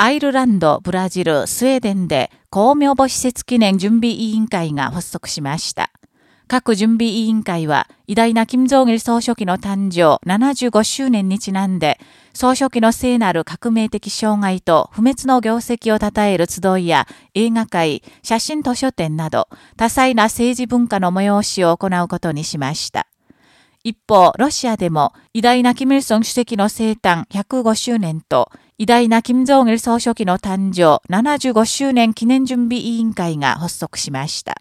アイルランド、ブラジル、スウェーデンで公明母施設記念準備委員会が発足しました。各準備委員会は、偉大な金正義総書記の誕生75周年にちなんで、総書記の聖なる革命的障害と不滅の業績を称える集いや映画会、写真図書展など、多彩な政治文化の催しを行うことにしました。一方、ロシアでも、偉大なキム・イルソン主席の生誕105周年と、偉大な金正義総書記の誕生75周年記念準備委員会が発足しました。